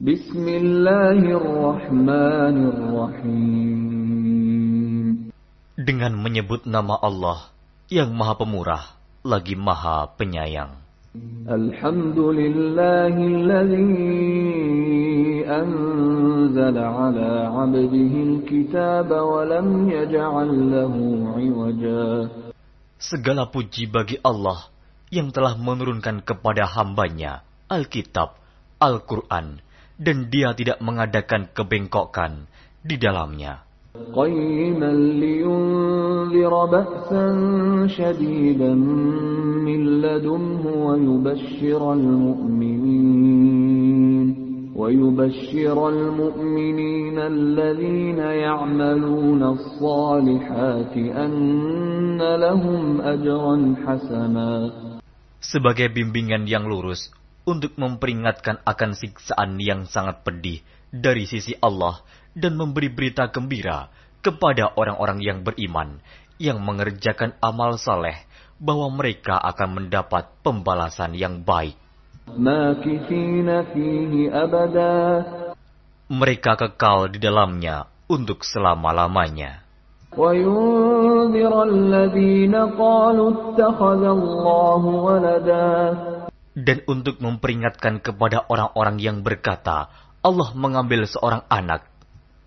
Bismillahirrahmanirrahim. Dengan menyebut nama Allah yang Maha Pemurah lagi Maha Penyayang. Alhamdulillahilladzi anzala ala 'abdihi al-kitaba wa lam yaj'al lahu 'iwaja. Segala puji bagi Allah yang telah menurunkan kepada hambanya Alkitab, Al-Quran, dan dia tidak mengadakan kebengkokan di dalamnya. قيما لينذر بأسا شديدا من لدنه ويبشر المؤمنين ويبشر المؤمنين الذين يعملون الصالحات أن لهم أجرا حسنا Sebagai bimbingan yang lurus untuk memperingatkan akan siksaan yang sangat pedih dari sisi Allah dan memberi berita gembira kepada orang-orang yang beriman yang mengerjakan amal saleh bahwa mereka akan mendapat pembalasan yang baik. Mereka kekal di dalamnya untuk selama-lamanya Dan untuk memperingatkan kepada orang-orang yang berkata, Allah mengambil seorang anak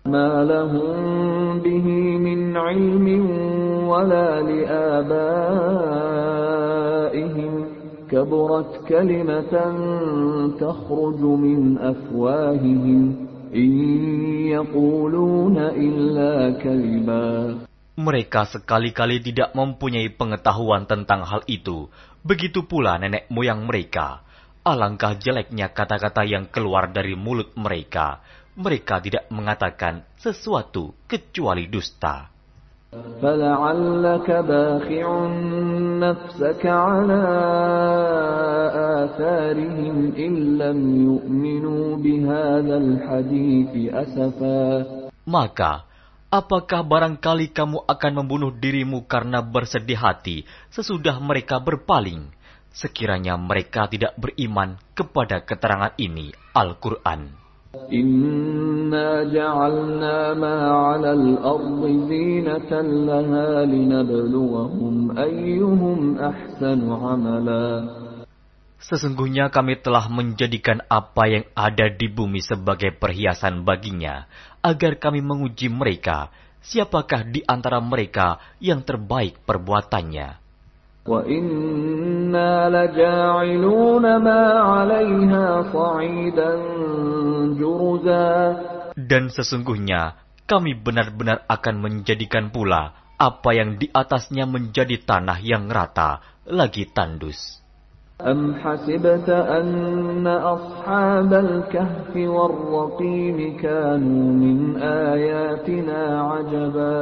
ما لهم به من علم ولا لآبائهم كبرت كلمة تخرج من أفواههم إن يقولون إلا كذبا Mereka sekali-kali tidak mempunyai pengetahuan tentang hal itu. Begitu pula nenek moyang mereka. Alangkah jeleknya kata-kata yang keluar dari mulut mereka mereka tidak mengatakan sesuatu kecuali dusta. فَلَعَلَّكَ بَاخِعٌ نَفْسَكَ عَلَىٰ آثَارِهِمْ إِن لَّمْ يُؤْمِنُوا بِهَٰذَا الْحَدِيثِ أَسَفًا Maka, Apakah barangkali kamu akan membunuh dirimu karena bersedih hati sesudah mereka berpaling? Sekiranya mereka tidak beriman kepada keterangan ini, Al-Quran. Inna ja'alna ma'ala al-ardi zinatan laha linabluwahum ayyuhum ahsanu amala. Sesungguhnya kami telah menjadikan apa yang ada di bumi sebagai perhiasan baginya, agar kami menguji mereka, siapakah di antara mereka yang terbaik perbuatannya. وَإِنَّا لَجَاعِلُونَ مَا عَلَيْهَا صَعِيدًا جُرُزًا Dan sesungguhnya kami benar-benar akan menjadikan pula apa yang di atasnya menjadi tanah yang rata lagi tandus. أَمْ حَسِبْتَ أَنَّ أَصْحَابَ الْكَهْفِ وَالرَّقِيمِ كَانُوا مِنْ آيَاتِنَا عَجَبًا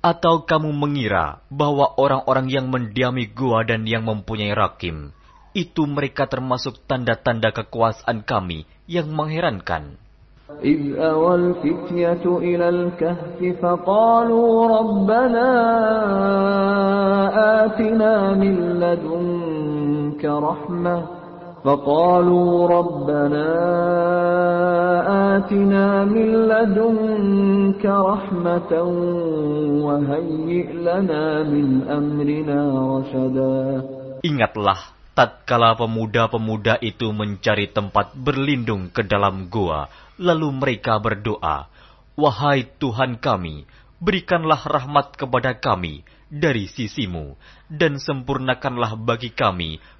Atau kamu mengira bahwa orang-orang yang mendiami gua dan yang mempunyai rakim, itu mereka termasuk tanda-tanda kekuasaan kami yang mengherankan. إذ أوى الفتية إلى الكهف فقالوا ربنا آتنا من لدنك رحمة فقالوا ربنا آتنا من لدنك رحمة وهيئ لنا من أمرنا رشدا Ingatlah tatkala pemuda-pemuda itu mencari tempat berlindung ke dalam gua, lalu mereka berdoa, Wahai Tuhan kami, berikanlah rahmat kepada kami dari sisimu, dan sempurnakanlah bagi kami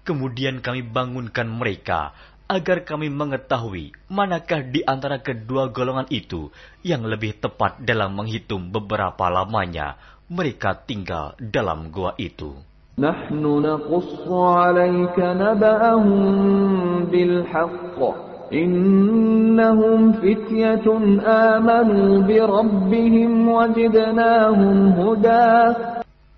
Kemudian kami bangunkan mereka agar kami mengetahui manakah di antara kedua golongan itu yang lebih tepat dalam menghitung beberapa lamanya mereka tinggal dalam gua itu. Nahnu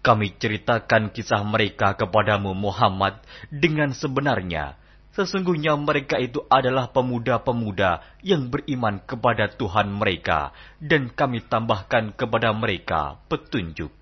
kami ceritakan kisah mereka kepadamu Muhammad dengan sebenarnya. Sesungguhnya mereka itu adalah pemuda-pemuda yang beriman kepada Tuhan mereka, dan kami tambahkan kepada mereka petunjuk.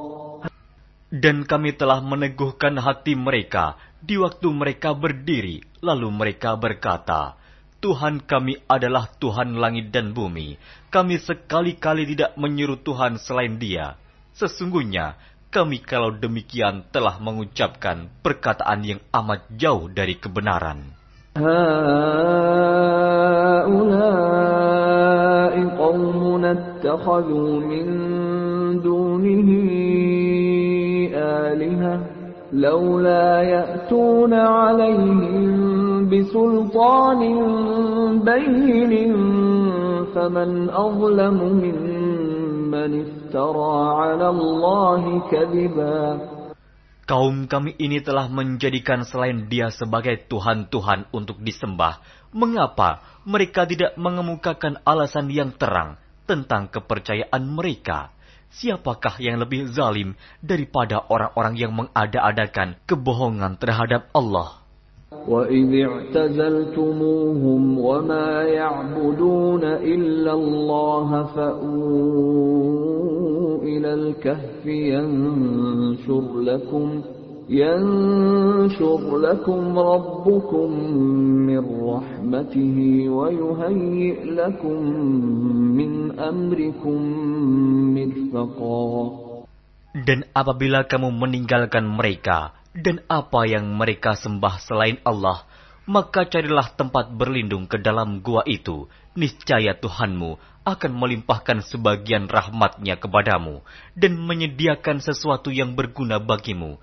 Dan kami telah meneguhkan hati mereka di waktu mereka berdiri, lalu mereka berkata, Tuhan kami adalah Tuhan langit dan bumi. Kami sekali-kali tidak menyuruh Tuhan selain dia. Sesungguhnya, kami kalau demikian telah mengucapkan perkataan yang amat jauh dari kebenaran. هؤلاء قومنا اتخذوا من دونه آلهة لولا يأتون عليهم بسلطان بين فمن أظلم ممن افترى على الله كذبا Kaum kami ini telah menjadikan selain dia sebagai Tuhan-Tuhan untuk disembah. Mengapa mereka tidak mengemukakan alasan yang terang tentang kepercayaan mereka? Siapakah yang lebih zalim daripada orang-orang yang mengada-adakan kebohongan terhadap Allah? وَإِذِ اعْتَزَلْتُمُوهُمْ وَمَا يَعْبُدُونَ إِلَّا اللَّهَ فَأْوُوا إِلَى الْكَهْفِ يَنشُرْ لَكُمْ يَنشُرْ لَكُمْ رَبُّكُمْ مِنْ رَحْمَتِهِ وَيُهَيِّئْ لَكُمْ مِنْ أَمْرِكُمْ مِرْفَقًا Dan apabila kamu meninggalkan mereka dan apa yang mereka sembah selain Allah, maka carilah tempat berlindung ke dalam gua itu. Niscaya Tuhanmu akan melimpahkan sebagian rahmatnya kepadamu dan menyediakan sesuatu yang berguna bagimu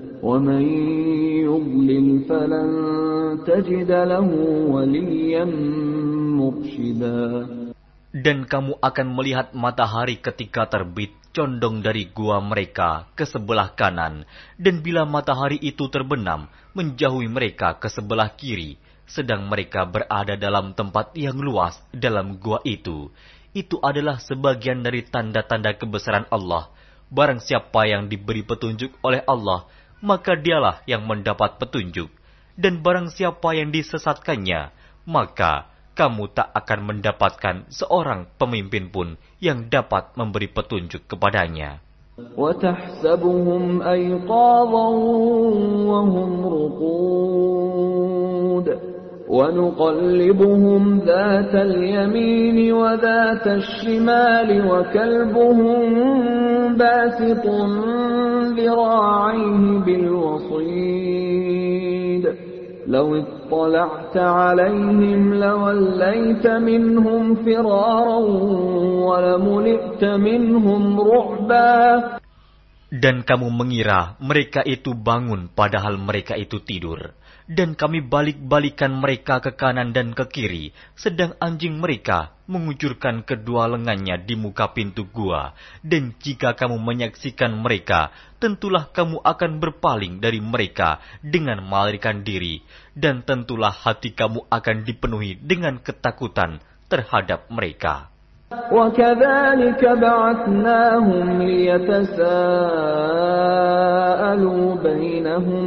ومن يضلل فلن تجد له وليا مرشدا Dan kamu akan melihat matahari ketika terbit condong dari gua mereka ke sebelah kanan, dan bila matahari itu terbenam, menjauhi mereka ke sebelah kiri, sedang mereka berada dalam tempat yang luas dalam gua itu. Itu adalah sebagian dari tanda-tanda kebesaran Allah. Barang siapa yang diberi petunjuk oleh Allah, maka dialah yang mendapat petunjuk. Dan barang siapa yang disesatkannya, maka kamu tak akan mendapatkan seorang pemimpin pun yang dapat memberi petunjuk kepadanya. وتحسبهم أيقاظا وهم رقود ونقلبهم ذات اليمين وذات الشمال وكلبهم باسط ذراعيه بالوصيد لو اطلعت عليهم لوليت منهم فرارا ولملئت منهم رعبا Dan kamu mengira mereka itu bangun padahal mereka itu tidur. Dan kami balik-balikan mereka ke kanan dan ke kiri, sedang anjing mereka mengucurkan kedua lengannya di muka pintu gua. Dan jika kamu menyaksikan mereka, tentulah kamu akan berpaling dari mereka dengan melarikan diri. Dan tentulah hati kamu akan dipenuhi dengan ketakutan terhadap mereka. وكذلك بعثناهم ليتساءلوا بينهم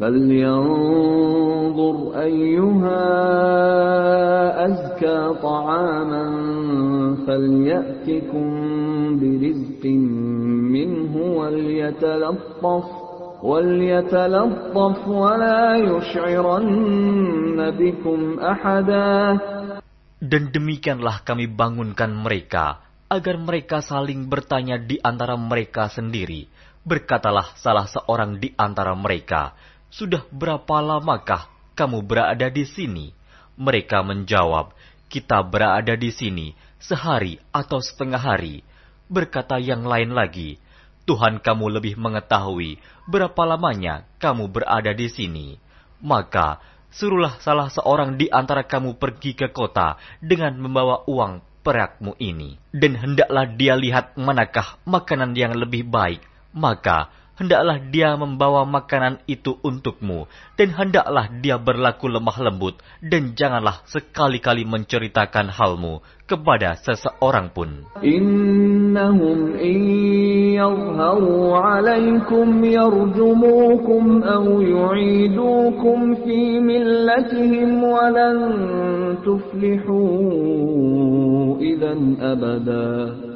فلينظر أيها أزكى طعاما فليأتكم برزق منه وليتلطف وليتلطف ولا يشعرن بكم أحدا Dan demikianlah kami bangunkan mereka, agar mereka saling bertanya di antara mereka sendiri. Berkatalah salah seorang di antara mereka, sudah berapa lamakah kamu berada di sini? Mereka menjawab, Kita berada di sini sehari atau setengah hari. Berkata yang lain lagi, Tuhan kamu lebih mengetahui berapa lamanya kamu berada di sini. Maka, suruhlah salah seorang di antara kamu pergi ke kota dengan membawa uang perakmu ini. Dan hendaklah dia lihat manakah makanan yang lebih baik. Maka, hendaklah dia membawa makanan itu untukmu, dan hendaklah dia berlaku lemah lembut, dan janganlah sekali-kali menceritakan halmu kepada seseorang pun. Innahum iyyazharu alaikum yarjumukum aw yu'idukum fi millatihim walan tuflihu idan abada.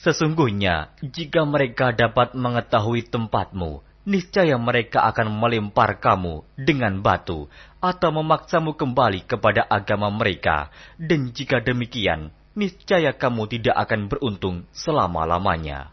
Sesungguhnya, jika mereka dapat mengetahui tempatmu, niscaya mereka akan melempar kamu dengan batu atau memaksamu kembali kepada agama mereka. Dan jika demikian, niscaya kamu tidak akan beruntung selama-lamanya.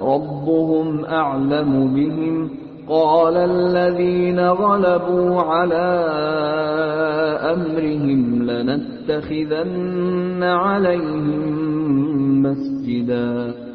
ربهم أعلم بهم قال الذين غلبوا على أمرهم لنتخذن عليهم مسجدا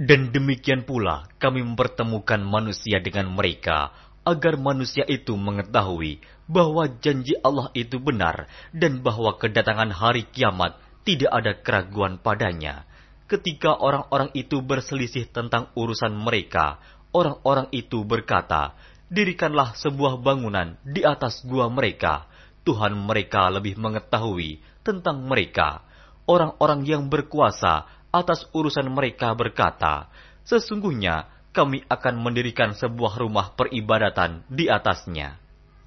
Dan demikian pula kami mempertemukan manusia dengan mereka, agar manusia itu mengetahui bahwa janji Allah itu benar dan bahwa kedatangan hari kiamat tidak ada keraguan padanya. Ketika orang-orang itu berselisih tentang urusan mereka, orang-orang itu berkata, Dirikanlah sebuah bangunan di atas gua mereka. Tuhan mereka lebih mengetahui tentang mereka. Orang-orang yang berkuasa atas urusan mereka berkata, Sesungguhnya kami akan mendirikan sebuah rumah peribadatan di atasnya.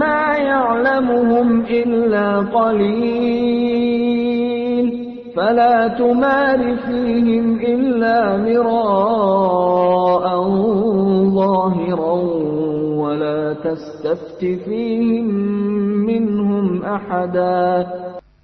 ما يعلمهم إلا قليل فلا تمار فيهم إلا مراء ظاهرا ولا تستفت فيهم منهم أحدا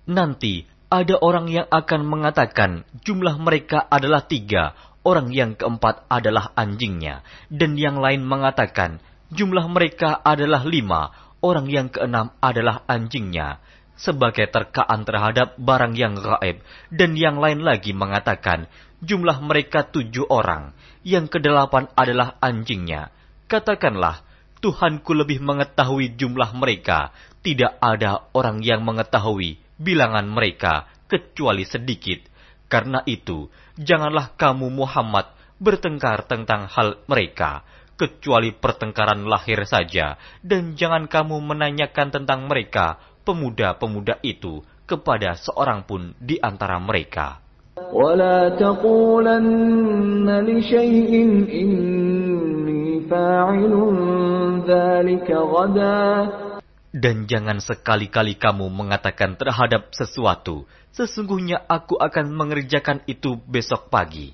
Nanti ada orang yang akan mengatakan jumlah mereka adalah tiga, orang yang keempat adalah anjingnya, dan yang lain mengatakan jumlah mereka adalah lima, orang yang keenam adalah anjingnya, sebagai terkaan terhadap barang yang gaib, dan yang lain lagi mengatakan jumlah mereka tujuh orang, yang kedelapan adalah anjingnya. Katakanlah, Tuhanku lebih mengetahui jumlah mereka, tidak ada orang yang mengetahui bilangan mereka kecuali sedikit. Karena itu, janganlah kamu Muhammad bertengkar tentang hal mereka, kecuali pertengkaran lahir saja, dan jangan kamu menanyakan tentang mereka, pemuda-pemuda itu, kepada seorang pun di antara mereka. Dan jangan sekali-kali kamu mengatakan terhadap sesuatu, sesungguhnya aku akan mengerjakan itu besok pagi.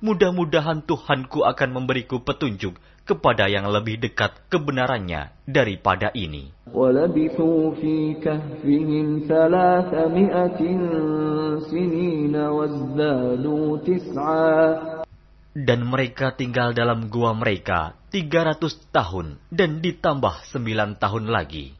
Mudah-mudahan Tuhanku akan memberiku petunjuk kepada yang lebih dekat kebenarannya daripada ini. Dan mereka tinggal dalam gua mereka 300 tahun dan ditambah 9 tahun lagi.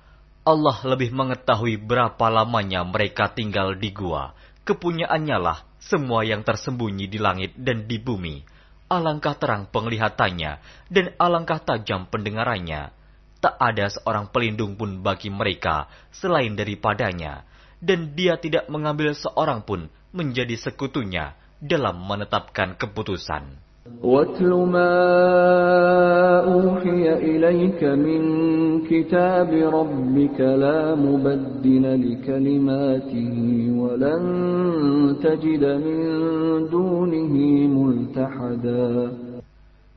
Allah lebih mengetahui berapa lamanya mereka tinggal di gua. Kepunyaannya lah semua yang tersembunyi di langit dan di bumi. Alangkah terang penglihatannya dan alangkah tajam pendengarannya. Tak ada seorang pelindung pun bagi mereka selain daripadanya. Dan dia tidak mengambil seorang pun menjadi sekutunya dalam menetapkan keputusan. واتل ما أوحي إليك من كتاب ربك لا مبدل لكلماته ولن تجد من دونه ملتحدا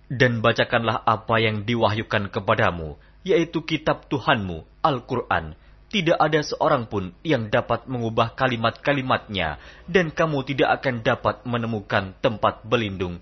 Dan bacakanlah apa yang diwahyukan kepadamu, yaitu kitab Tuhanmu, Al-Quran. Tidak ada seorang pun yang dapat mengubah kalimat-kalimatnya, dan kamu tidak akan dapat menemukan tempat berlindung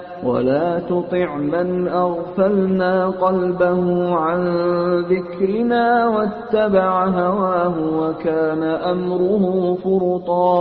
ولا تطع من أغفلنا قلبه عن ذكرنا واتبع هواه وكان أمره فرطا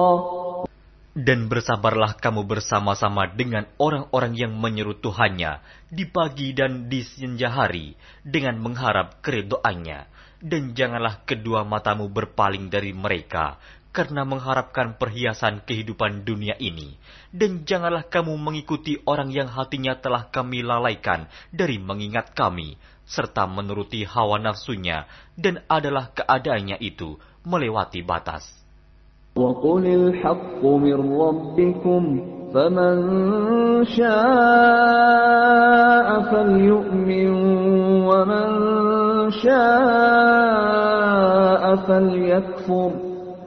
Dan bersabarlah kamu bersama-sama dengan orang-orang yang menyeru Tuhannya di pagi dan di senja hari dengan mengharap keridoannya. Dan janganlah kedua matamu berpaling dari mereka karena mengharapkan perhiasan kehidupan dunia ini. Dan janganlah kamu mengikuti orang yang hatinya telah kami lalaikan dari mengingat kami, serta menuruti hawa nafsunya, dan adalah keadaannya itu melewati batas. وقل الحق من ربكم فمن شاء فليؤمن ومن شاء فليكفر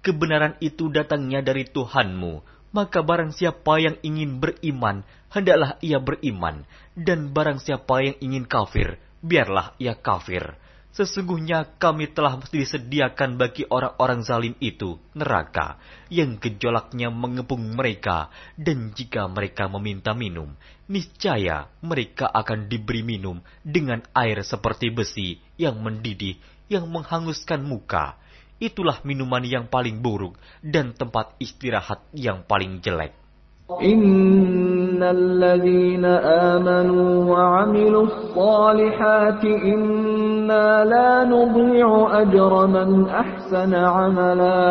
kebenaran itu datangnya dari Tuhanmu, maka barang siapa yang ingin beriman, hendaklah ia beriman, dan barang siapa yang ingin kafir, biarlah ia kafir. Sesungguhnya kami telah disediakan bagi orang-orang zalim itu neraka yang gejolaknya mengepung mereka dan jika mereka meminta minum, niscaya mereka akan diberi minum dengan air seperti besi yang mendidih yang menghanguskan muka Itulah minuman yang paling buruk dan tempat istirahat yang paling jelek. إن الذين آمنوا وعملوا الصالحات إنا لا نضيع أجر من أحسن عملا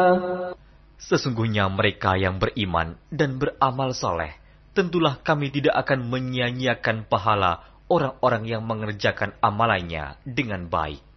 Sesungguhnya mereka yang beriman dan beramal soleh, tentulah kami tidak akan menyia-nyiakan pahala orang-orang yang mengerjakan amalannya dengan baik.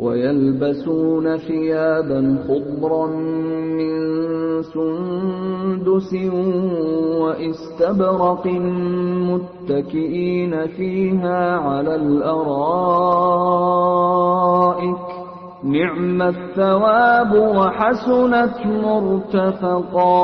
ويلبسون ثيابا خضرا من سندس واستبرق متكئين فيها على الأرائك نعم الثواب وحسنت مرتفقا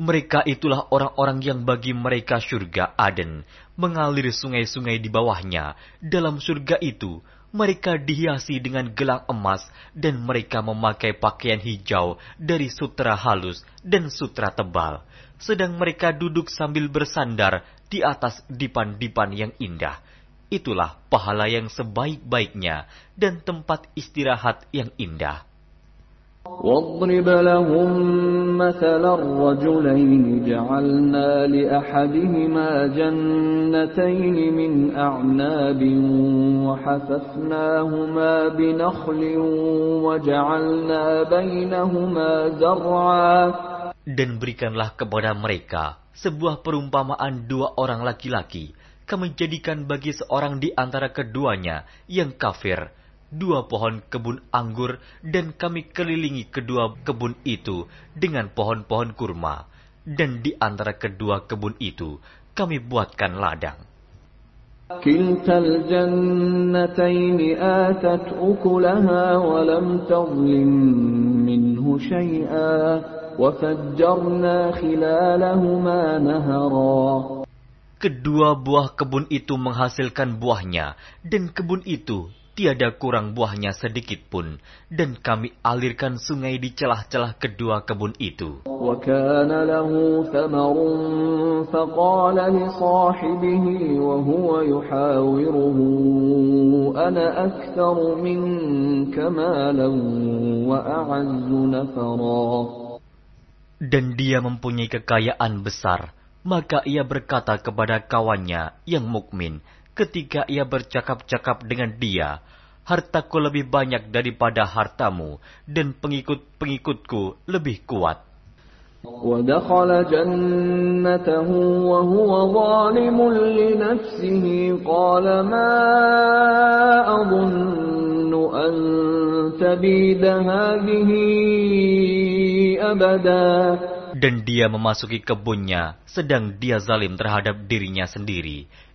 Mereka itulah orang-orang yang bagi mereka surga Aden, mengalir sungai-sungai di bawahnya. Dalam surga itu, mereka dihiasi dengan gelang emas dan mereka memakai pakaian hijau dari sutra halus dan sutra tebal. Sedang mereka duduk sambil bersandar di atas dipan-dipan yang indah. Itulah pahala yang sebaik-baiknya dan tempat istirahat yang indah. واضرب لهم مثل الرجلين جعلنا لأحدهما جنتين من أعناب وحففناهما بنخل وجعلنا بينهما زرعا Dan berikanlah kepada mereka sebuah perumpamaan dua orang laki-laki. Kami jadikan bagi seorang di antara keduanya yang kafir dua pohon kebun anggur dan kami kelilingi kedua kebun itu dengan pohon-pohon kurma. Dan di antara kedua kebun itu kami buatkan ladang. كلتا الجنتين آتت أكلها ولم تظلم منه شيئا وفجرنا خلالهما نهرا Kedua buah kebun itu menghasilkan buahnya, dan kebun itu tiada kurang buahnya sedikit pun, dan kami alirkan sungai di celah-celah kedua kebun itu. Dan dia mempunyai kekayaan besar, maka ia berkata kepada kawannya yang mukmin, ketika ia bercakap-cakap dengan dia, hartaku lebih banyak daripada hartamu, dan pengikut-pengikutku lebih kuat. ودخل جنته وهو ظالم لنفسه قال ما أظن أن تبيد هذه أبدا Dan dia memasuki kebunnya, sedang dia zalim terhadap dirinya sendiri.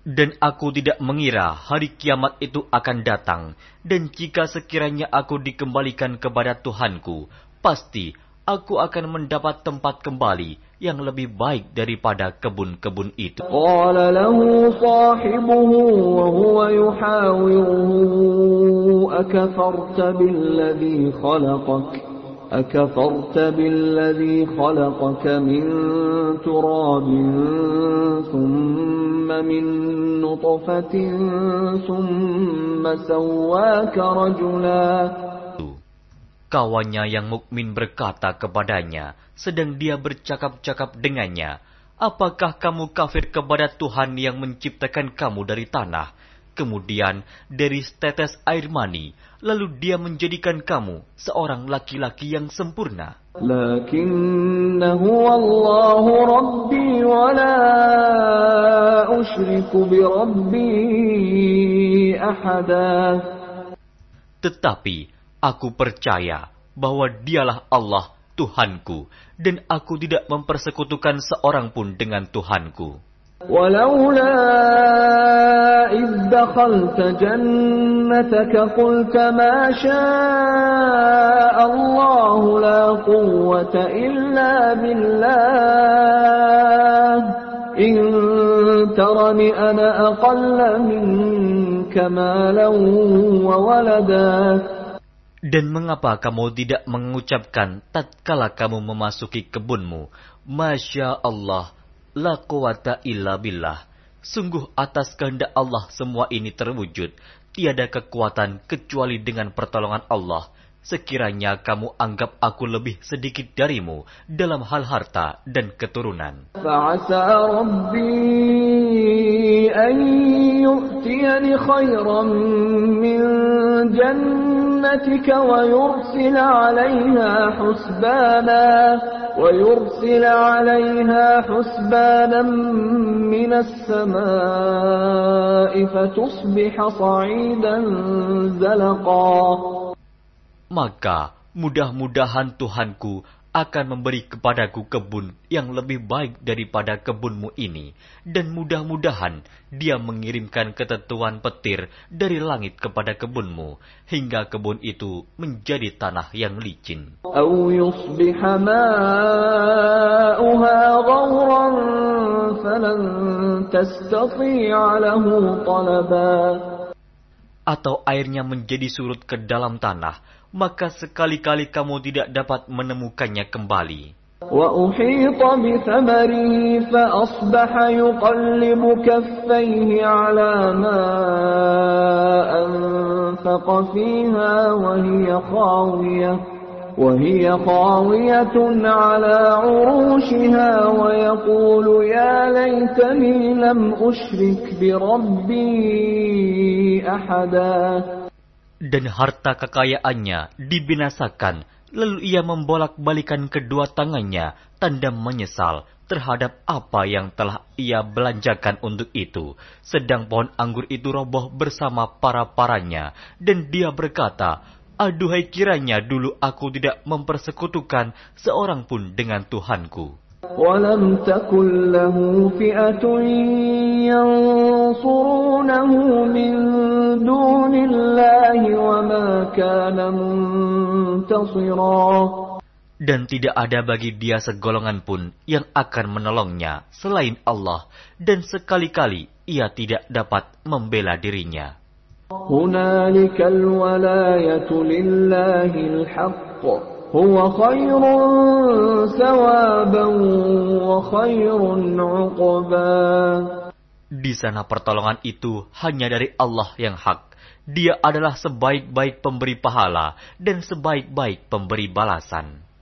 Dan aku tidak mengira hari kiamat itu akan datang, dan jika sekiranya aku dikembalikan kepada Tuhanku, pasti aku akan mendapat tempat kembali yang lebih baik daripada kebun-kebun itu. له صاحبه وهو يحاوره أكفرت بالذي خلقك أكفرت بالذي خلقك من تراب ثم من نطفة ثم سواك رجلا Kawannya yang mukmin berkata kepadanya, sedang dia bercakap-cakap dengannya, Apakah kamu kafir kepada Tuhan yang menciptakan kamu dari tanah, kemudian dari setetes air mani, lalu dia menjadikan kamu seorang laki-laki yang sempurna. Tetapi aku percaya bahwa dialah Allah Tuhanku dan aku tidak mempersekutukan seorang pun dengan Tuhanku. ولولا إذ دخلت جنتك قلت ما شاء الله لا قوة إلا بالله إن ترني أنا أقل منك مالا وولدا Dan mengapa kamu tidak mengucapkan tatkala kamu memasuki kebunmu, Masya Allah, La quwata illa billah. Sungguh atas kehendak Allah semua ini terwujud. Tiada kekuatan kecuali dengan pertolongan Allah. Sekiranya kamu anggap aku lebih sedikit darimu dalam hal harta dan keturunan. Fa'asa جنتك ويرسل عليها حسبانا ويرسل عليها حسبانا من السماء فتصبح صعيدا زلقا. Maka mudah-mudahan Tuhanku akan memberi kepadaku kebun yang lebih baik daripada kebunmu ini, dan mudah-mudahan dia mengirimkan ketentuan petir dari langit kepada kebunmu, hingga kebun itu menjadi tanah yang licin. Atau airnya menjadi surut ke dalam tanah, maka sekali-kali kamu tidak dapat menemukannya kembali. وأحيط بثمره فأصبح يقلب كفيه على ما أنفق فيها وهي خاوية وهي خاوية على عروشها ويقول يا ليتني لم أشرك بربي أحدا Dan harta kekayaannya dibinasakan, lalu ia membolak-balikan kedua tangannya, tanda menyesal terhadap apa yang telah ia belanjakan untuk itu. Sedang pohon anggur itu roboh bersama para-paranya, dan dia berkata, Aduhai kiranya dulu aku tidak mempersekutukan seorang pun dengan Tuhanku. ولم تكن له فئة ينصرونه من دون الله وما كان منتصرا Dan tidak ada bagi dia segolongan pun yang akan menolongnya selain Allah, dan sekali-kali ia tidak dapat membela dirinya. هنالك الولاية لله الحق huwa khairun sawaban wa khairun. Di sana pertolongan itu hanya dari Allah yang hak. Dia adalah sebaik-baik pemberi pahala dan sebaik-baik pemberi balasan.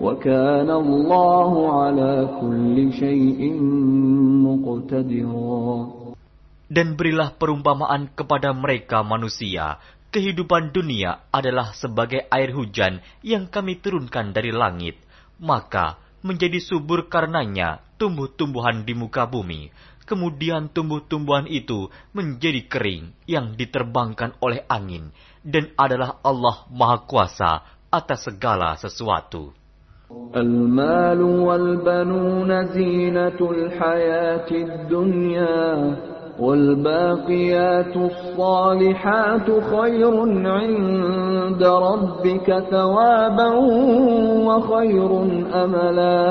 وكان الله على كل شيء مقتدرا Dan berilah perumpamaan kepada mereka manusia. Kehidupan dunia adalah sebagai air hujan yang kami turunkan dari langit. Maka menjadi subur karenanya tumbuh-tumbuhan di muka bumi. Kemudian tumbuh-tumbuhan itu menjadi kering yang diterbangkan oleh angin. Dan adalah Allah Maha Kuasa atas segala sesuatu. المال والبنون زينة الحياة الدنيا والباقيات الصالحات خير عند ربك ثوابا وخير أملا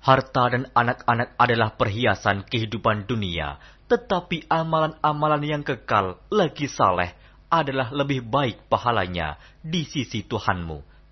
Harta dan anak-anak adalah perhiasan kehidupan dunia, tetapi amalan-amalan yang kekal lagi saleh adalah lebih baik pahalanya di sisi Tuhanmu,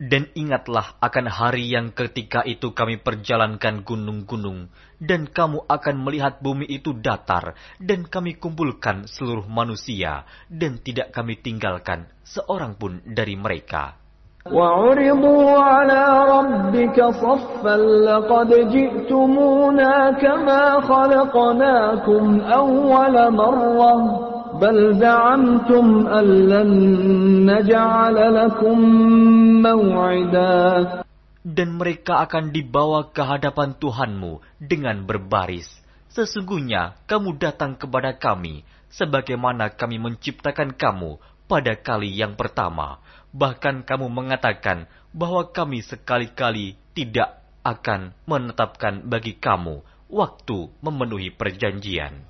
Dan ingatlah akan hari yang ketika itu kami perjalankan gunung-gunung, dan kamu akan melihat bumi itu datar, dan kami kumpulkan seluruh manusia, dan tidak kami tinggalkan seorang pun dari mereka. وعرضوا على ربك صفا لقد جئتمونا كما خلقناكم أول مرة بل زعمتم أن لن نجعل لكم موعدا Dan mereka akan dibawa ke hadapan Tuhanmu dengan berbaris. Sesungguhnya kamu datang kepada kami, sebagaimana kami menciptakan kamu pada kali yang pertama. Bahkan kamu mengatakan bahwa kami sekali-kali tidak akan menetapkan bagi kamu waktu memenuhi perjanjian.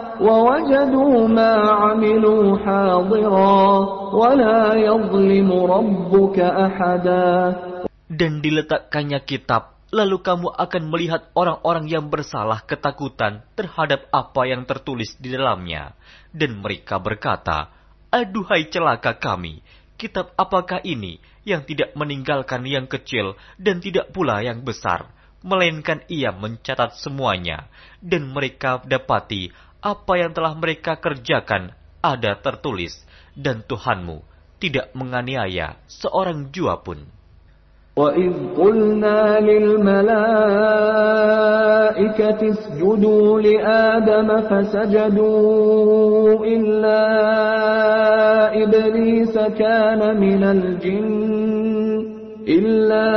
ووجدوا ما عملوا حاضرا ولا يظلم ربك أحدا Dan diletakkannya kitab, lalu kamu akan melihat orang-orang yang bersalah ketakutan terhadap apa yang tertulis di dalamnya. Dan mereka berkata, Aduhai celaka kami, kitab apakah ini yang tidak meninggalkan yang kecil dan tidak pula yang besar, melainkan ia mencatat semuanya, dan mereka dapati apa yang telah mereka kerjakan ada tertulis, dan Tuhanmu tidak menganiaya seorang jua pun. وَإِذْ قُلْنَا لِلْمَلَائِكَةِ اسْجُدُوا لِآدَمَ فَسَجَدُوا إِلَّا إِبْلِيسَ كَانَ مِنَ الْجِنِّ إِلَّا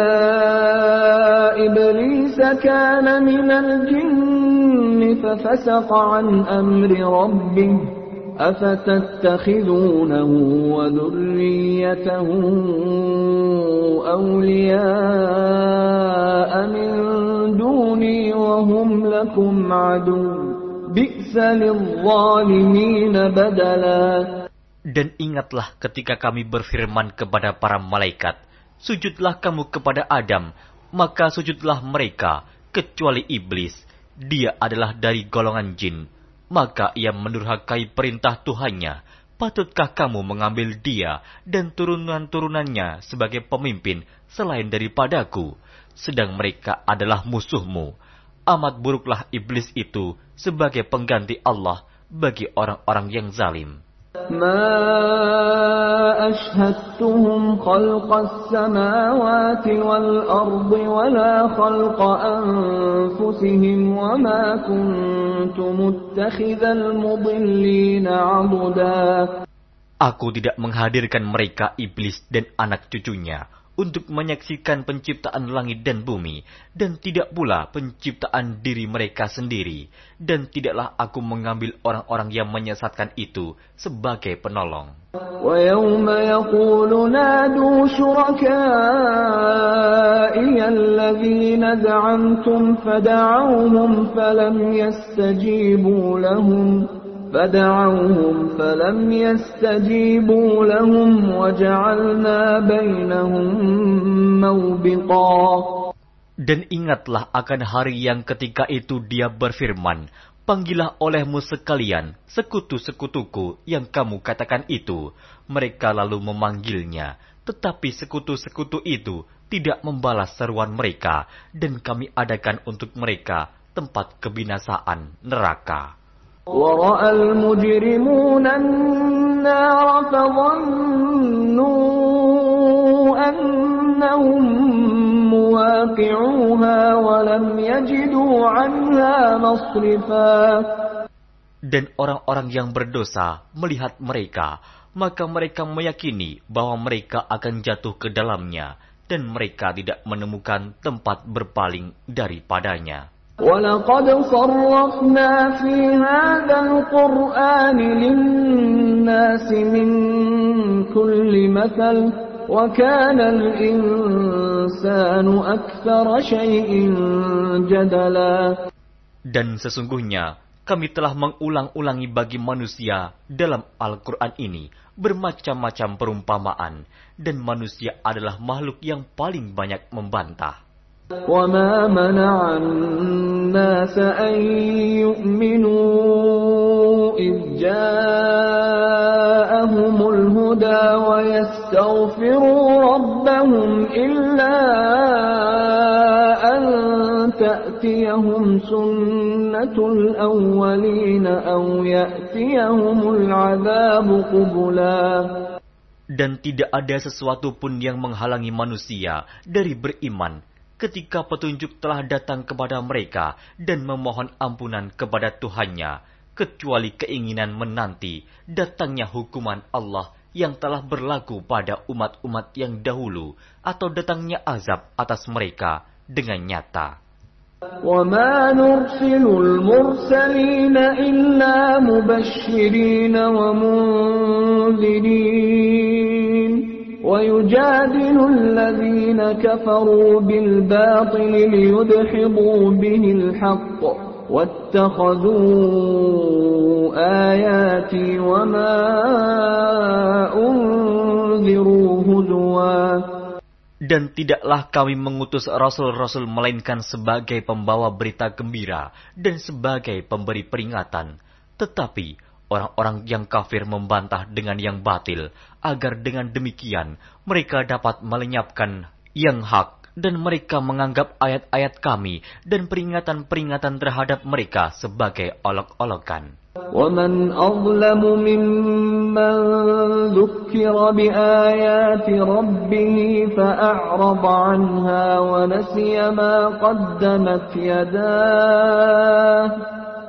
إِبْلِيسَ كَانَ مِنَ الْجِنِّ فَفَسَقَ عَنْ أَمْرِ رَبِّهِ أفتتخذونه وذريته أولياء من دوني وهم لكم عدو بئس للظالمين بدلا Dan ingatlah ketika kami berfirman kepada para malaikat, Sujudlah kamu kepada Adam, maka sujudlah mereka, kecuali iblis. Dia adalah dari golongan jin. Maka ia mendurhakai perintah Tuhannya. Patutkah kamu mengambil dia dan turunan-turunannya sebagai pemimpin selain daripadaku? Sedang mereka adalah musuhmu. Amat buruklah iblis itu sebagai pengganti Allah bagi orang-orang yang zalim. ما أشهدتهم خلق السماوات والأرض ولا خلق أنفسهم وما كنت متخذ المضلين عضدا Aku tidak menghadirkan mereka iblis dan anak cucunya untuk menyaksikan penciptaan langit dan bumi, dan tidak pula penciptaan diri mereka sendiri, dan tidaklah aku mengambil orang-orang yang menyesatkan itu sebagai penolong. ويوم يقول نادوا شركائي الذين زعمتم فدعوهم فلم يستجيبوا لهم فدعوهم فلم يستجيبوا لهم وجعلنا بينهم موبقا Dan ingatlah akan hari yang ketika itu dia berfirman, Panggillah olehmu sekalian sekutu-sekutuku yang kamu katakan itu. Mereka lalu memanggilnya, tetapi sekutu-sekutu itu tidak membalas seruan mereka, dan kami adakan untuk mereka tempat kebinasaan neraka. ورأى المجرمون النار فظنوا أنهم مواقعوها ولم يجدوا عنها مصرفا Dan orang-orang yang berdosa melihat mereka, maka mereka meyakini bahwa mereka akan jatuh ke dalamnya, dan mereka tidak menemukan tempat berpaling daripadanya. ولقد صرفنا في هذا القرآن للناس من كل مثل وكان الإنسان أكثر شيء جدلا Dan sesungguhnya kami telah mengulang-ulangi bagi manusia dalam Al-Quran ini bermacam-macam perumpamaan, dan manusia adalah makhluk yang paling banyak membantah. وما منع الناس أن يؤمنوا إذ جاءهم الهدى ويستغفروا ربهم إلا أن تأتيهم سنة الأولين أو يأتيهم العذاب قبلا Dan tidak ada sesuatu pun yang menghalangi manusia dari beriman ketika petunjuk telah datang kepada mereka dan memohon ampunan kepada Tuhannya, kecuali keinginan menanti datangnya hukuman Allah yang telah berlaku pada umat-umat yang dahulu atau datangnya azab atas mereka dengan nyata. وما نرسل المرسلين إلا مبشرين ومنذرين ويجادل الذين كفروا بالباطل ليدحضوا به الحق واتخذوا آياتي وما أنذروا هزوا Dan tidaklah kami mengutus rasul-rasul melainkan sebagai pembawa berita gembira dan sebagai pemberi peringatan. Tetapi orang-orang yang kafir membantah dengan yang batil, agar dengan demikian mereka dapat melenyapkan yang hak dan mereka menganggap ayat-ayat kami dan peringatan-peringatan terhadap mereka sebagai olok-olokan. ومن أظلم ممن ذكر بآيات ربه فأعرض عنها ونسي ما قدمت يداه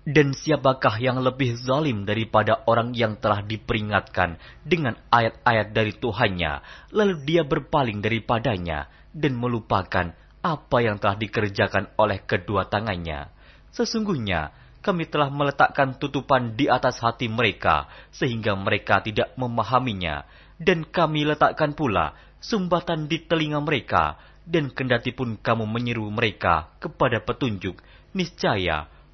Dan siapakah yang lebih zalim daripada orang yang telah diperingatkan dengan ayat-ayat dari Tuhannya, lalu dia berpaling daripadanya dan melupakan apa yang telah dikerjakan oleh kedua tangannya. Sesungguhnya, kami telah meletakkan tutupan di atas hati mereka, sehingga mereka tidak memahaminya. Dan kami letakkan pula sumbatan di telinga mereka, dan kendati pun kamu menyeru mereka kepada petunjuk, niscaya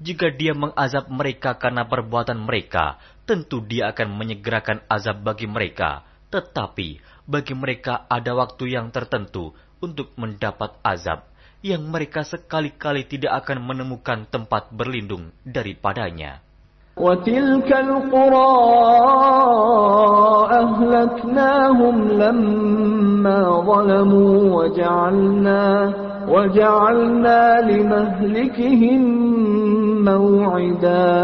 Jika dia mengazab mereka karena perbuatan mereka, tentu dia akan menyegerakan azab bagi mereka. Tetapi bagi mereka ada waktu yang tertentu untuk mendapat azab, yang mereka sekali-kali tidak akan menemukan tempat berlindung daripadanya. وتلك القرى أهلكناهم لما ظلموا وجعلنا وجعلنا لمهلكهم موعدا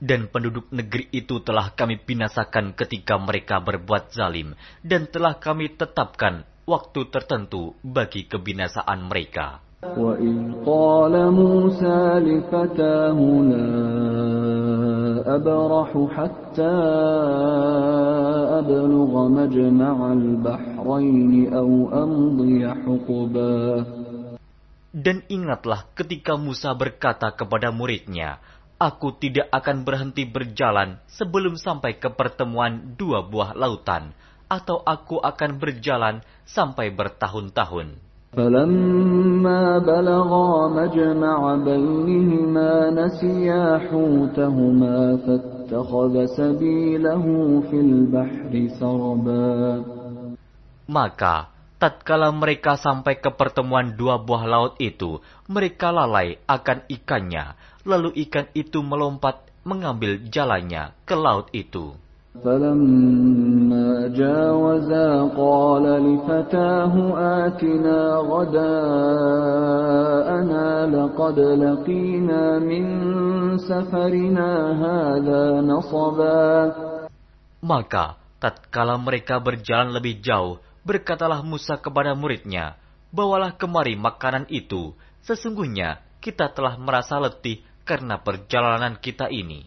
Dan penduduk negeri itu telah kami binasakan ketika mereka berbuat zalim, dan telah kami tetapkan waktu tertentu bagi kebinasaan mereka. وإذ قال موسى لفتاه لا أبرح حتى أبلغ مجمع البحرين أو أمضي حقبا Dan ingatlah ketika Musa berkata kepada muridnya, Aku tidak akan berhenti berjalan sebelum sampai ke pertemuan dua buah lautan, atau aku akan berjalan sampai bertahun-tahun. فلما بلغا مجمع بينهما نسيا حوتهما فاتخذ سبيله في البحر سربا Maka tatkala mereka sampai ke pertemuan dua buah laut itu, mereka lalai akan ikannya, lalu ikan itu melompat mengambil jalannya ke laut itu. فلما جاوزا قال لفتاه آتنا غداءنا لقد لقينا من سفرنا هذا نصبا Maka tatkala mereka berjalan lebih jauh, berkatalah Musa kepada muridnya, Bawalah kemari makanan itu, sesungguhnya kita telah merasa letih karena perjalanan kita ini.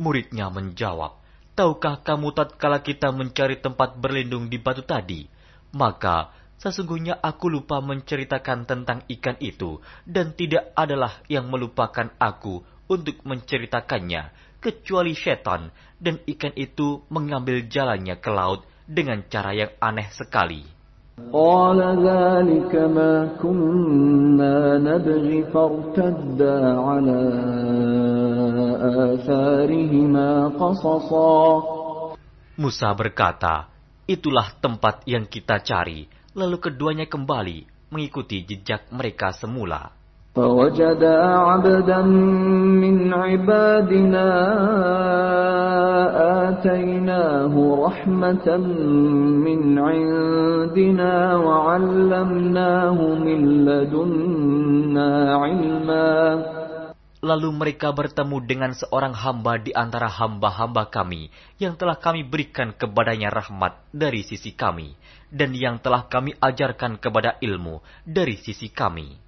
Muridnya menjawab, Tahukah kamu tatkala kita mencari tempat berlindung di batu tadi? Maka sesungguhnya aku lupa menceritakan tentang ikan itu, dan tidak adalah yang melupakan aku untuk menceritakannya, kecuali setan, dan ikan itu mengambil jalannya ke laut dengan cara yang aneh sekali. قال ذلك ما كنا نبغي فارتدا على آثارهما قصصا Musa berkata, itulah tempat yang kita cari, lalu keduanya kembali mengikuti jejak mereka semula. فوجدا عبدا من عبادنا آتيناه رحمة من عندنا وعلمناه من لدنا علما. Lalu mereka bertemu dengan seorang hamba di antara hamba-hamba kami yang telah kami berikan kepadanya rahmat dari sisi kami dan yang telah kami ajarkan kepada ilmu dari sisi kami.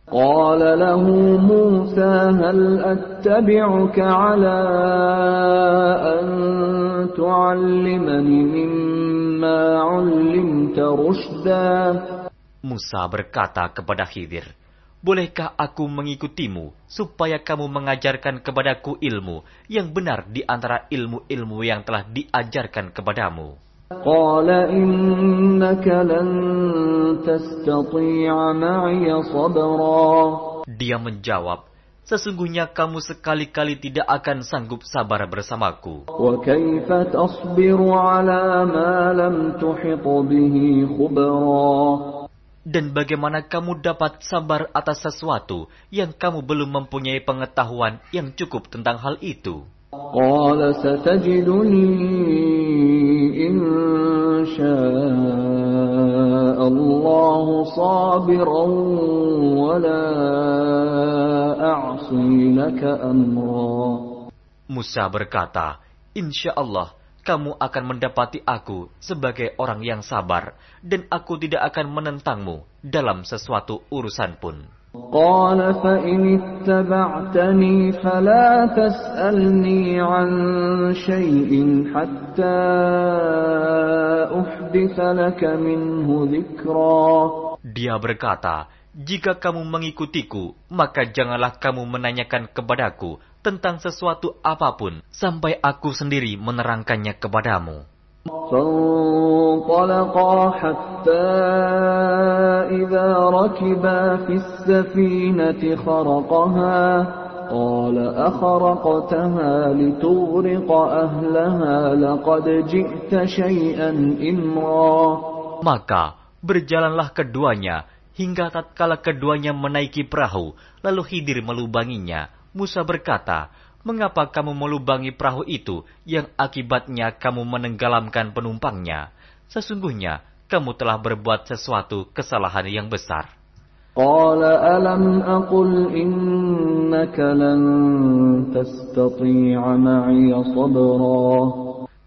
Musa berkata kepada Khidir, Bolehkah aku mengikutimu supaya kamu mengajarkan kepadaku ilmu yang benar di antara ilmu-ilmu yang telah diajarkan kepadamu? قال إنك لن تستطيع معي صبرا Dia menjawab, Sesungguhnya kamu sekali-kali tidak akan sanggup sabar bersamaku. وكيف تصبر على ما لم تحط به خبرا dan bagaimana kamu dapat sabar atas sesuatu yang kamu belum mempunyai pengetahuan yang cukup tentang hal itu. Musa berkata, Insya Allah, kamu akan mendapati aku sebagai orang yang sabar, dan aku tidak akan menentangmu dalam sesuatu urusan pun. قال فإن اتبعتني فلا تسألني عن شيء حتى أحدث لك منه ذكرا Dia berkata, Jika kamu mengikutiku, maka janganlah kamu menanyakan kepadaku tentang sesuatu apapun sampai aku sendiri menerangkannya kepadamu. فانطلقا حتى إذا ركبا في السفينة خرقها قال أخرقتها لتغرق أهلها لقد جئت شيئا إمرا Maka berjalanlah keduanya hingga tatkala keduanya menaiki perahu, lalu Hidir melubanginya. Musa berkata, Mengapa kamu melubangi perahu itu yang akibatnya kamu menenggelamkan penumpangnya? Sesungguhnya kamu telah berbuat sesuatu kesalahan yang besar. Qala alam aqul innaka lan tastati'a ma'iya sabra.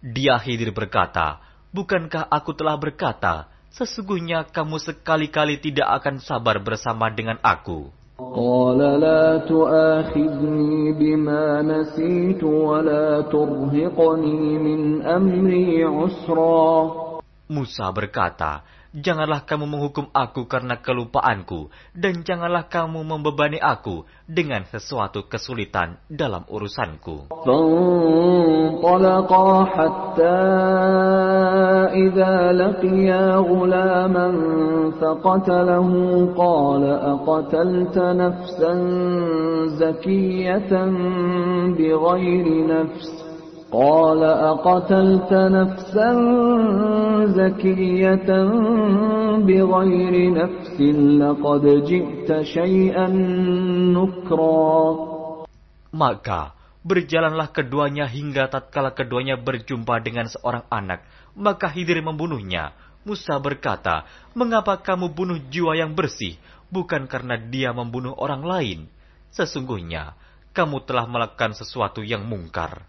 Dia hidir berkata, Bukankah aku telah berkata, sesungguhnya kamu sekali-kali tidak akan sabar bersama dengan aku. قال لا تؤاخذني بما نسيت ولا ترهقني من أمري عسرا Musa berkata, Janganlah kamu menghukum aku karena kelupaanku, dan janganlah kamu membebani aku dengan sesuatu kesulitan dalam urusanku. فانطلقا حتى إذا لقيا غلاما فقتله قال أقتلت نفسا زكية بغير نفس قال أقتلت نفسا زكية بغير نفس لقد جئت شيئا نكرا Maka berjalanlah keduanya hingga tatkala keduanya berjumpa dengan seorang anak, maka Hidir membunuhnya. Musa berkata, Mengapa kamu bunuh jiwa yang bersih, bukan karena dia membunuh orang lain? Sesungguhnya, kamu telah melakukan sesuatu yang mungkar.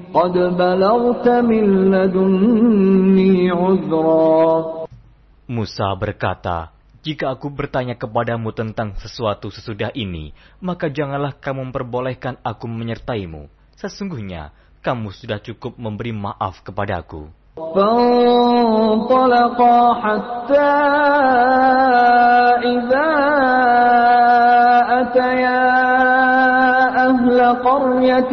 قد بلغت من لدني عذرا Musa berkata, Jika aku bertanya kepadamu tentang sesuatu sesudah ini, maka janganlah kamu memperbolehkan aku menyertaimu. Sesungguhnya, kamu sudah cukup memberi maaf kepadaku. فانطلقا حتى إذا أتيا أهل قرية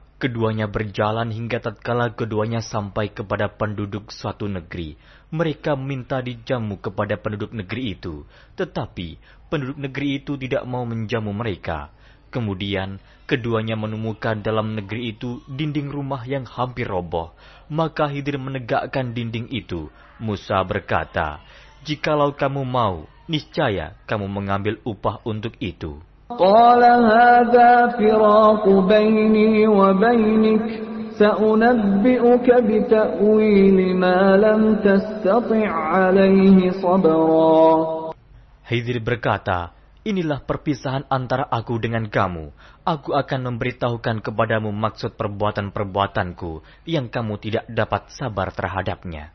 Keduanya berjalan hingga tatkala keduanya sampai kepada penduduk suatu negeri. Mereka minta dijamu kepada penduduk negeri itu, tetapi penduduk negeri itu tidak mau menjamu mereka. Kemudian keduanya menemukan dalam negeri itu dinding rumah yang hampir roboh. Maka Hidir menegakkan dinding itu. Musa berkata, "Jikalau kamu mau, niscaya kamu mengambil upah untuk itu." قال هذا فراق بيني وبينك سأنبئك بتأويل ما لم تستطع عليه صبرا Hidir berkata, Inilah perpisahan antara aku dengan kamu. Aku akan memberitahukan kepadamu maksud perbuatan-perbuatanku yang kamu tidak dapat sabar terhadapnya.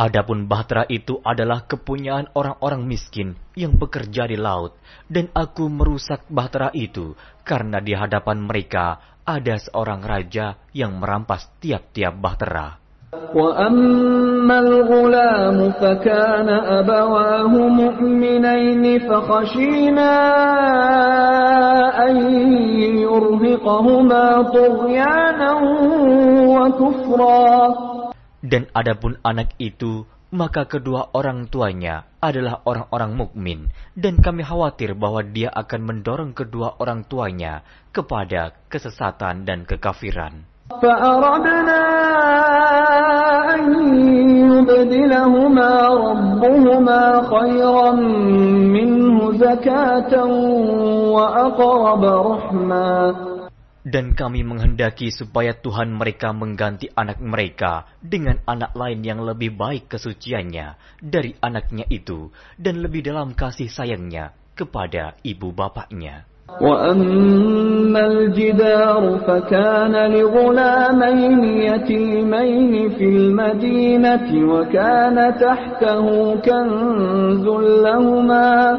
Adapun bahtera itu adalah kepunyaan orang-orang miskin yang bekerja di laut, dan aku merusak bahtera itu karena di hadapan mereka ada seorang raja yang merampas tiap-tiap bahtera. وأما الغلام فكان أبواه مؤمنين فخشينا أن يرهقهما طغيانا وكفرا Dan adapun anak itu, maka kedua orang tuanya adalah orang-orang mukmin, dan kami khawatir bahwa dia akan mendorong kedua orang tuanya kepada kesesatan dan kekafiran. فأردنا أن يبدلهما ربهما خيرا منه زكاة وأقرب رحما Dan kami menghendaki supaya Tuhan mereka mengganti anak mereka dengan anak lain yang lebih baik kesuciannya dari anaknya itu dan lebih dalam kasih sayangnya kepada ibu bapaknya. وأما الجدار فكان لغلامين يتيمين في المدينة وكان تحته كنز لهما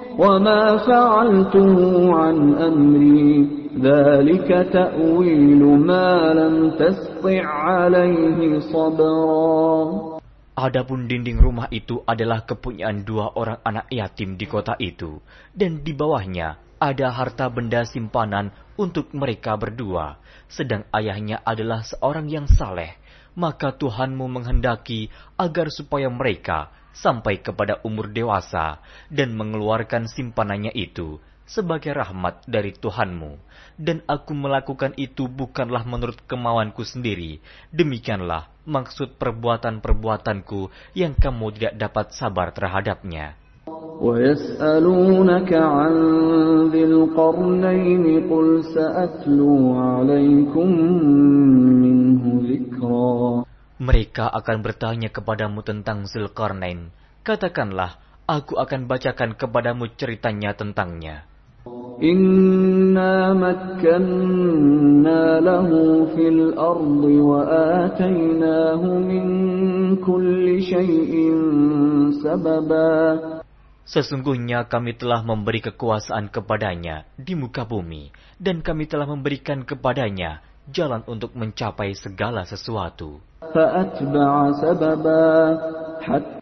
وما فعلته عن أمري ذلك تأويل ما لم تسطع عليه صبرا Adapun dinding rumah itu adalah kepunyaan dua orang anak yatim di kota itu, dan di bawahnya ada harta benda simpanan untuk mereka berdua, sedang ayahnya adalah seorang yang saleh. Maka Tuhanmu menghendaki agar supaya mereka sampai kepada umur dewasa dan mengeluarkan simpanannya itu sebagai rahmat dari Tuhanmu. Dan aku melakukan itu bukanlah menurut kemauanku sendiri. Demikianlah maksud perbuatan-perbuatanku yang kamu tidak dapat sabar terhadapnya. ويسألونك عن ذي القرنين قل سأتلو عليكم منه ذكرا Mereka akan bertanya kepadamu tentang Zulkarnain. Katakanlah, aku akan bacakan kepadamu ceritanya tentangnya. Inna makkanna lahu fil ardi wa atainahu min kulli shayin sababa. Sesungguhnya kami telah memberi kekuasaan kepadanya di muka bumi, dan kami telah memberikan kepadanya jalan untuk mencapai segala sesuatu. فأتبع سببا حتى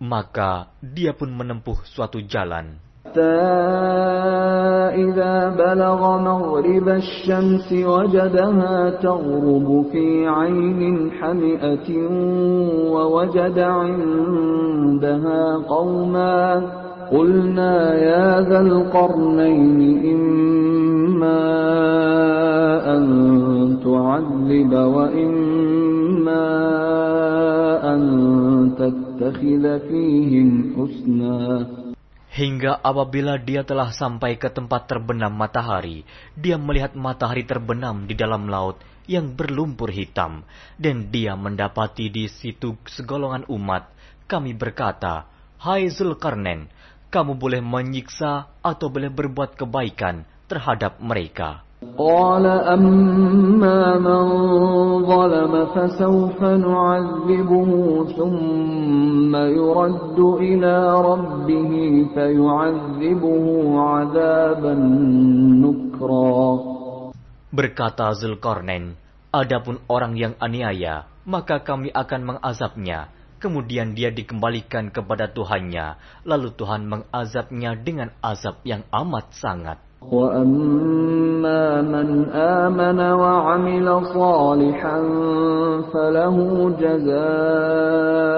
Maka dia pun menempuh suatu jalan. إذا بلغ مغرب الشمس وجدها تغرب في عين حمئة ووجد عندها قوما قلنا يا ذا القرنين إما أن تعذب وإما Hingga apabila dia telah sampai ke tempat terbenam matahari, dia melihat matahari terbenam di dalam laut yang berlumpur hitam, dan dia mendapati di situ segolongan umat. Kami berkata, Hai Zulkarnain, kamu boleh menyiksa atau boleh berbuat kebaikan terhadap mereka. قال أما من ظلم فسوف نعذبه ثم يرد إلى ربه فيعذبه عذابا نكرا Berkata Zulkarnain, Adapun orang yang aniaya, maka kami akan mengazabnya. Kemudian dia dikembalikan kepada Tuhannya, lalu Tuhan mengazabnya dengan azab yang amat sangat. وأما من آمن وعمل صالحا فله جزاء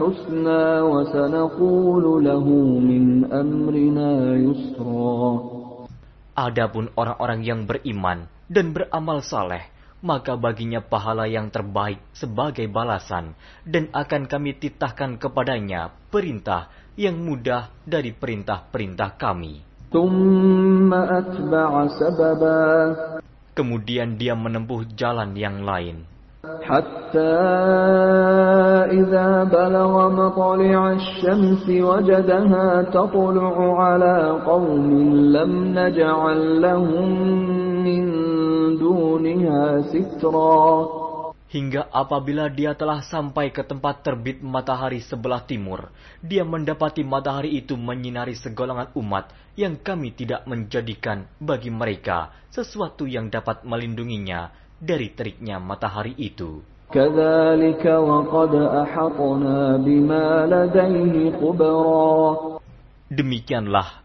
الحسنى وسنقول له من أمرنا يسرا Adapun orang-orang yang beriman dan beramal saleh, maka baginya pahala yang terbaik sebagai balasan, dan akan kami titahkan kepadanya perintah yang mudah dari perintah-perintah kami. ثم أتبع سببا Kemudian dia menempuh jalan yang lain. حتى إذا بلغ مطلع الشمس وجدها تطلع على قوم لم نجعل لهم من دونها سترا hingga apabila dia telah sampai ke tempat terbit matahari sebelah timur, dia mendapati matahari itu menyinari segolongan umat yang kami tidak menjadikan bagi mereka sesuatu yang dapat melindunginya dari teriknya matahari itu. Demikianlah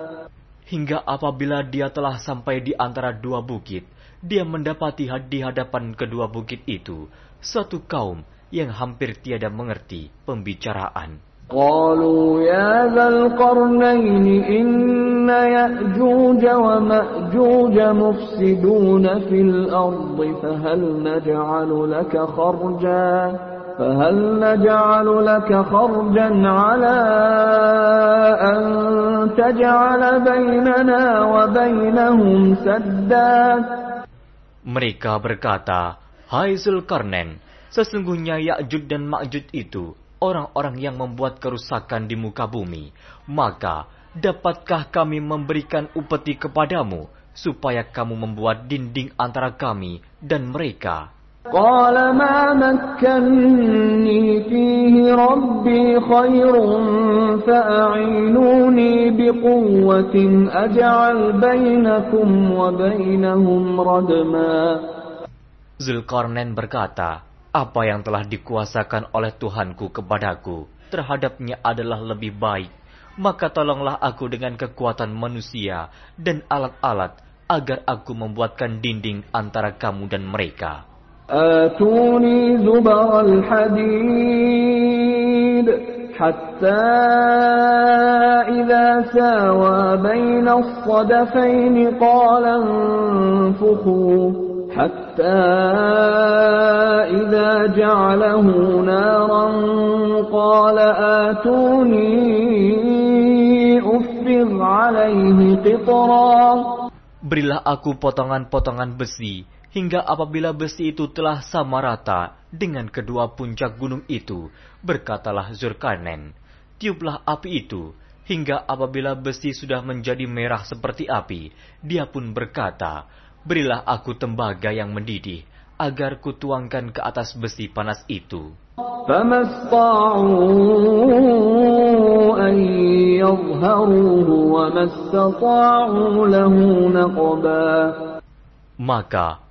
Hingga apabila dia telah sampai di antara dua bukit, dia mendapati di hadapan kedua bukit itu suatu kaum yang hampir tiada mengerti pembicaraan. قالوا يا ذا القرنين إن يأجوج ومأجوج مفسدون في الأرض فهل نجعل لك خرجا فهل نجعل لك خرجا على أن تجعل بيننا وبينهم سدا Mereka berkata, Hai Zulkarnain, sesungguhnya Ya'jud dan Ma'jud itu orang-orang yang membuat kerusakan di muka bumi. Maka, dapatkah kami memberikan upeti kepadamu, supaya kamu membuat dinding antara kami dan mereka? قال ما مكني فيه ربي خير فأعينوني بقوة أجعل بينكم وبينهم ردما Zulkarnain berkata, apa yang telah dikuasakan oleh Tuhanku kepadaku terhadapnya adalah lebih baik. Maka tolonglah aku dengan kekuatan manusia dan alat-alat agar aku membuatkan dinding antara kamu dan mereka. آتوني زبر الحديد حتى إذا ساوى بين الصدفين قال انفخوا حتى إذا جعله نارا قال آتوني أفرغ عليه قطرا Berilah aku potongan-potongan besi, hingga apabila besi itu telah sama rata dengan kedua puncak gunung itu, berkatalah Zulkarnain, tiuplah api itu, hingga apabila besi sudah menjadi merah seperti api, dia pun berkata, berilah aku tembaga yang mendidih, agar kutuangkan ke atas besi panas itu. Maka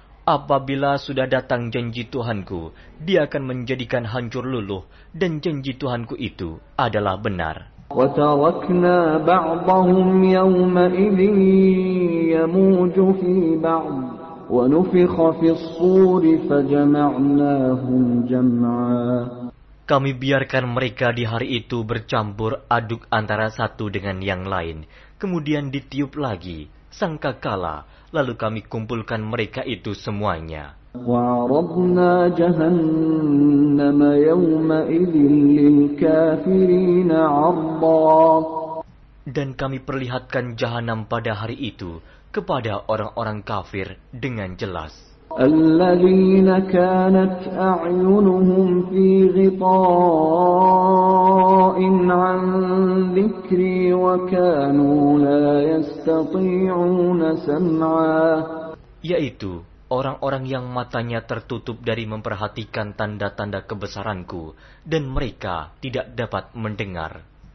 apabila sudah datang janji Tuhanku, dia akan menjadikan hancur luluh, dan janji Tuhanku itu adalah benar. وتركنا بعضهم يومئذ يموج في بعض ونفخ في الصور فجمعناهم جمعا Kami biarkan mereka di hari itu bercampur aduk antara satu dengan yang lain. Kemudian ditiup lagi, sangkakala, lalu kami kumpulkan mereka itu semuanya. وعرضنا جهنم يومئذ للكافرين عرضا Dan kami perlihatkan jahanam pada hari itu kepada orang-orang kafir dengan jelas. الذين كانت أعينهم في غطاء عن ذكري وكانوا لا يستطيعون سمعا Yaitu orang-orang yang matanya tertutup dari memperhatikan tanda-tanda kebesaranku, dan mereka tidak dapat mendengar.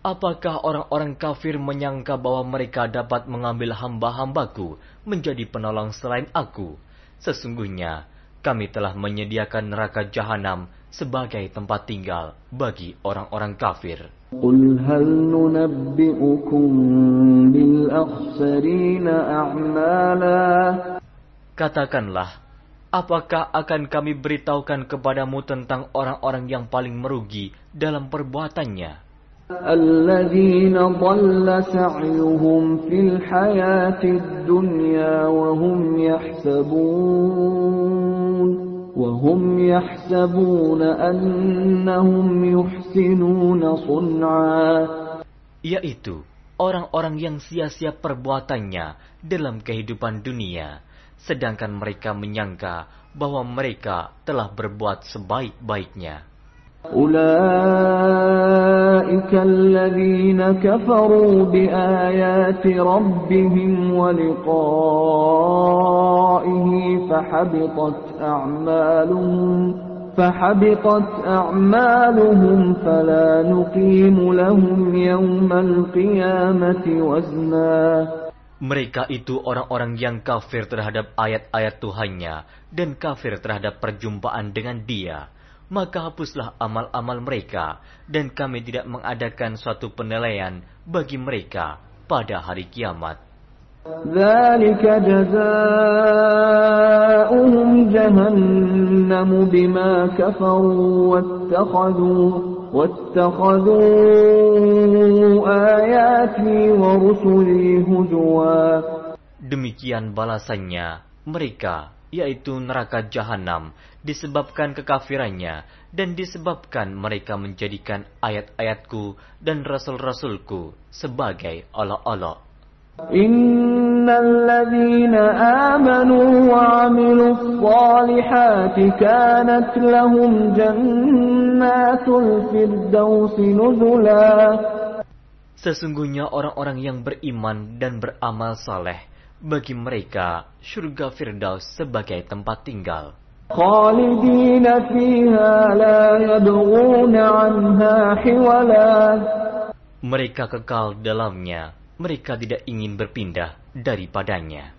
Apakah orang-orang kafir menyangka bahwa mereka dapat mengambil hamba-hambaku menjadi penolong selain aku? Sesungguhnya, kami telah menyediakan neraka jahanam sebagai tempat tinggal bagi orang-orang kafir. Qul hal nunabbi'ukum bil a'mala Katakanlah, apakah akan kami beritahukan kepadamu tentang orang-orang yang paling merugi dalam perbuatannya? الذين ضل سعيهم في الحياة الدنيا وهم يحسبون وهم يحسبون أنهم يحسنون صنعا. Yaitu orang-orang yang sia-sia perbuatannya dalam kehidupan dunia. Sedangkan mereka menyangka bahwa mereka telah berbuat sebaik-baiknya. أولئك الذين كفروا بآيات ربهم ولقائه فحبطت أعمالهم فحبطت أعمالهم فلا نقيم لهم يوم القيامة وزنا Mereka itu orang-orang yang kafir terhadap ayat-ayat Tuhannya dan kafir terhadap perjumpaan dengan Dia. Maka hapuslah amal-amal mereka dan kami tidak mengadakan suatu penilaian bagi mereka pada hari kiamat. ذلك جزاؤهم جهنم بما كفروا واتخذوا واتخذوا آياتي ورسلي هزوا Demikian balasannya mereka, yaitu neraka jahanam, disebabkan kekafirannya dan disebabkan mereka menjadikan ayat-ayatku dan rasul-rasulku sebagai olok-olok. إن الذين آمنوا وعملوا الصالحات كانت لهم جنات الفردوس نزلا Sesungguhnya orang-orang yang beriman dan beramal saleh, bagi mereka surga Firdaus sebagai tempat tinggal. خالدين فيها لا يبغون عنها حولا Mereka kekal dalamnya, mereka tidak ingin berpindah daripadanya.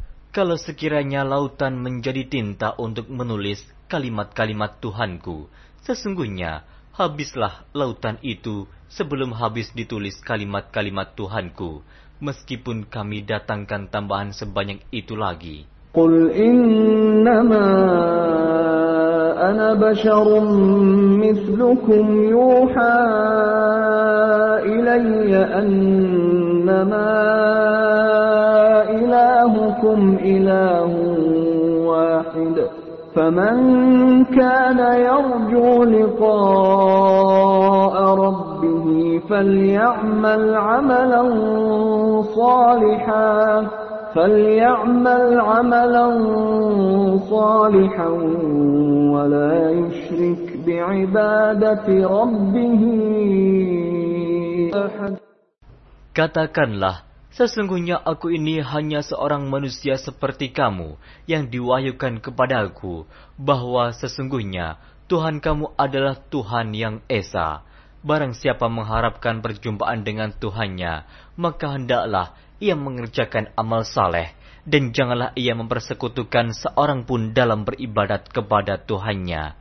kalau sekiranya lautan menjadi tinta untuk menulis kalimat-kalimat Tuhanku, sesungguhnya habislah lautan itu sebelum habis ditulis kalimat-kalimat Tuhanku, meskipun kami datangkan tambahan sebanyak itu lagi. Qul innama ana basharun mithlukum yuha ilayya annama إلهكم إله واحد. فمن كان يرجو لقاء ربه فليعمل عملا صالحا فليعمل عملا صالحا ولا يشرك بعبادة ربه أحد. Katakanlah, sesungguhnya aku ini hanya seorang manusia seperti kamu yang diwahyukan kepadaku bahwa sesungguhnya Tuhan kamu adalah Tuhan yang Esa. Barang siapa mengharapkan perjumpaan dengan Tuhannya, maka hendaklah ia mengerjakan amal saleh dan janganlah ia mempersekutukan seorang pun dalam beribadat kepada Tuhannya.